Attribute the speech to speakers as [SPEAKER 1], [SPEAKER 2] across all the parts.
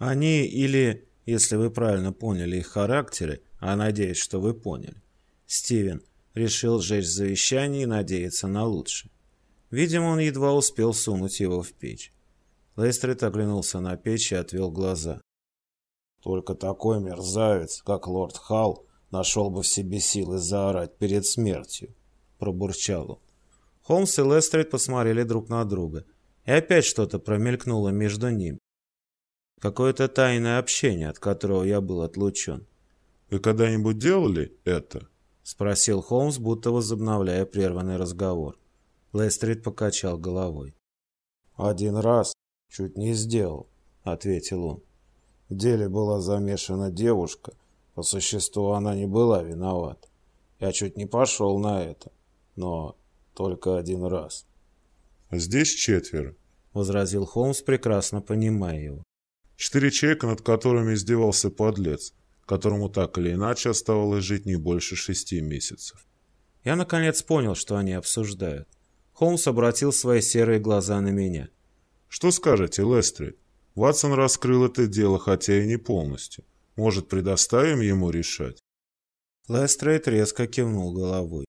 [SPEAKER 1] Они или, если вы правильно поняли их характеры, а надеюсь, что вы поняли, Стивен решил сжечь завещание и надеяться на лучшее. Видимо, он едва успел сунуть его в печь. Лестрид оглянулся на печь и отвел глаза.
[SPEAKER 2] Только такой мерзавец, как лорд Халл, нашел бы в себе силы заорать перед смертью, пробурчал он.
[SPEAKER 1] Холмс и Лестрид посмотрели друг на друга, и опять что-то промелькнуло между ними. Какое-то тайное общение, от которого я был отлучен.
[SPEAKER 3] «Вы когда-нибудь делали это?»
[SPEAKER 1] — спросил Холмс, будто возобновляя прерванный разговор. Лестрид покачал головой.
[SPEAKER 2] «Один раз чуть не сделал», — ответил он. В деле была замешана девушка. По существу она не была виновата. Я чуть не пошел на это, но только один раз.
[SPEAKER 3] «Здесь четверо», —
[SPEAKER 1] возразил Холмс, прекрасно понимая его.
[SPEAKER 3] «Четыре человека, над которыми издевался подлец, которому так или иначе оставалось жить не больше шести месяцев».
[SPEAKER 1] Я наконец понял, что они обсуждают. Холмс обратил свои серые глаза на меня.
[SPEAKER 3] «Что скажете, Лестрид? Ватсон раскрыл это дело, хотя и не полностью. Может, предоставим ему решать?»
[SPEAKER 1] Лестрейд резко кивнул головой.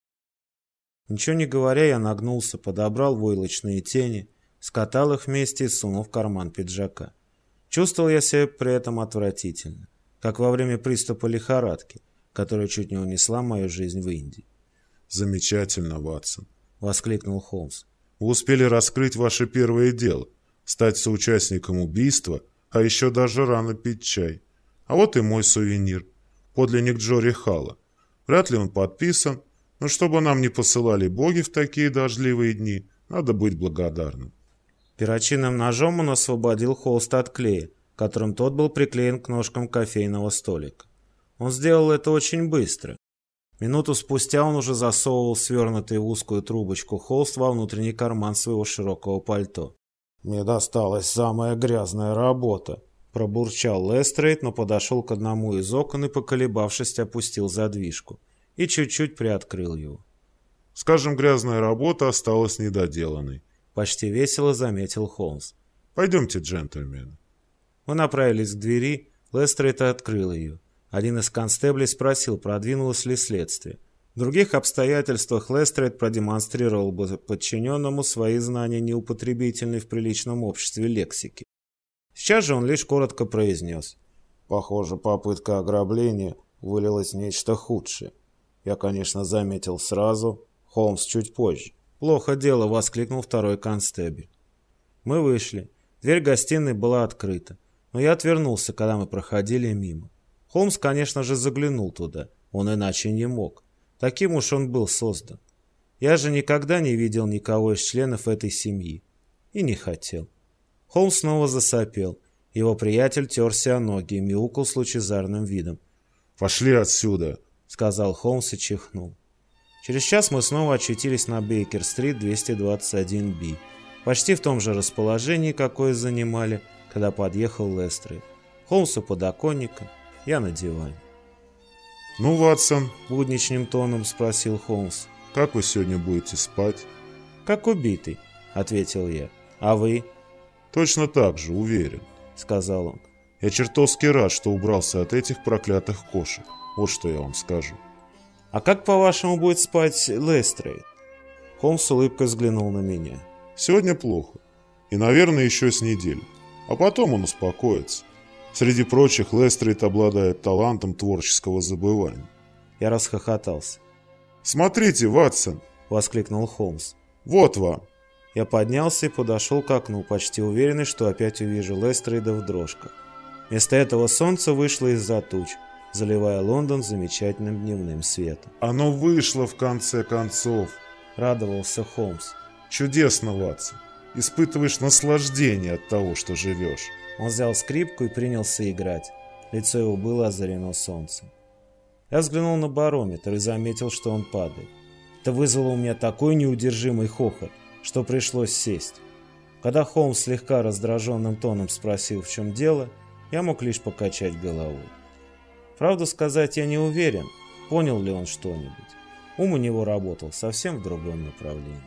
[SPEAKER 1] Ничего не говоря, я нагнулся, подобрал войлочные тени, скатал их вместе и сунул в карман пиджака. Чувствовал я себя при этом отвратительно, как во время приступа лихорадки, которая чуть не унесла мою жизнь в Индии.
[SPEAKER 3] «Замечательно, Ватсон!»
[SPEAKER 1] — воскликнул Холмс.
[SPEAKER 3] «Вы успели раскрыть ваше первое дело, стать соучастником убийства, а еще даже рано пить чай. А вот и мой сувенир, подлинник Джори Халла. Вряд ли он подписан, но чтобы нам не посылали боги в такие дождливые дни, надо быть благодарным.
[SPEAKER 1] Перочинным ножом он освободил холст от клея, которым тот был приклеен к ножкам кофейного столика. Он сделал это очень быстро. Минуту спустя он уже засовывал свернутый в узкую трубочку холст во внутренний карман своего широкого пальто.
[SPEAKER 2] «Мне досталась самая грязная работа», — пробурчал Лестрейд, но подошел к одному из окон и, поколебавшись, опустил задвижку и чуть-чуть приоткрыл его.
[SPEAKER 3] «Скажем, грязная работа осталась недоделанной», —
[SPEAKER 1] почти весело заметил Холмс.
[SPEAKER 3] «Пойдемте, джентльмены».
[SPEAKER 1] Мы направились к двери, Лестрейд открыл ее. Один из констеблей спросил, продвинулось ли следствие. В других обстоятельствах Лестрейд продемонстрировал бы подчиненному свои знания неупотребительной в приличном обществе лексики. Сейчас же он лишь коротко произнес.
[SPEAKER 2] «Похоже, попытка ограбления вылилась в нечто худшее. Я, конечно, заметил сразу, Холмс чуть позже.
[SPEAKER 1] «Плохо дело», — воскликнул второй констебель. Мы вышли. Дверь гостиной была открыта, но я отвернулся, когда мы проходили мимо. Холмс, конечно же, заглянул туда, он иначе не мог. Таким уж он был создан. Я же никогда не видел никого из членов этой семьи. И не хотел. Холмс снова засопел. Его приятель терся о ноги и мяукал с лучезарным видом.
[SPEAKER 3] «Пошли отсюда!»
[SPEAKER 1] — сказал Холмс и чихнул. Через час мы снова очутились на Бейкер-стрит 221-Б, почти в том же расположении, какое занимали, когда подъехал Лестрейд. Холмс у подоконника, я на диване.
[SPEAKER 3] «Ну, Ватсон?»
[SPEAKER 1] — будничным тоном спросил Холмс.
[SPEAKER 3] «Как вы сегодня будете спать?»
[SPEAKER 1] «Как убитый», — ответил я. «А вы?»
[SPEAKER 3] «Точно так же, уверен», —
[SPEAKER 1] сказал он.
[SPEAKER 3] «Я чертовски рад, что убрался от этих проклятых кошек. Вот что я вам скажу».
[SPEAKER 1] «А как, по-вашему, будет спать Лестрейд?» Холмс с улыбкой взглянул на меня.
[SPEAKER 3] «Сегодня плохо. И, наверное, еще с неделю. А потом он успокоится. Среди прочих, Лестрейд обладает талантом творческого забывания».
[SPEAKER 1] Я расхохотался.
[SPEAKER 3] «Смотрите, Ватсон!»
[SPEAKER 1] — воскликнул Холмс.
[SPEAKER 3] «Вот вам!»
[SPEAKER 1] Я поднялся и подошел к окну, почти уверенный, что опять увижу Лестрейда в дрожках. Вместо этого солнце вышло из-за туч, заливая Лондон замечательным дневным светом.
[SPEAKER 3] «Оно вышло, в конце концов!»
[SPEAKER 1] — радовался Холмс.
[SPEAKER 3] «Чудесно, Ватсон! Испытываешь наслаждение от того, что живешь!»
[SPEAKER 1] Он взял скрипку и принялся играть. Лицо его было озарено солнцем. Я взглянул на барометр и заметил, что он падает. Это вызвало у меня такой неудержимый хохот, что пришлось сесть. Когда Холмс слегка раздраженным тоном спросил, в чем дело, я мог лишь покачать головой. Правду сказать, я не уверен, понял ли он что-нибудь. Ум у него работал совсем в другом направлении.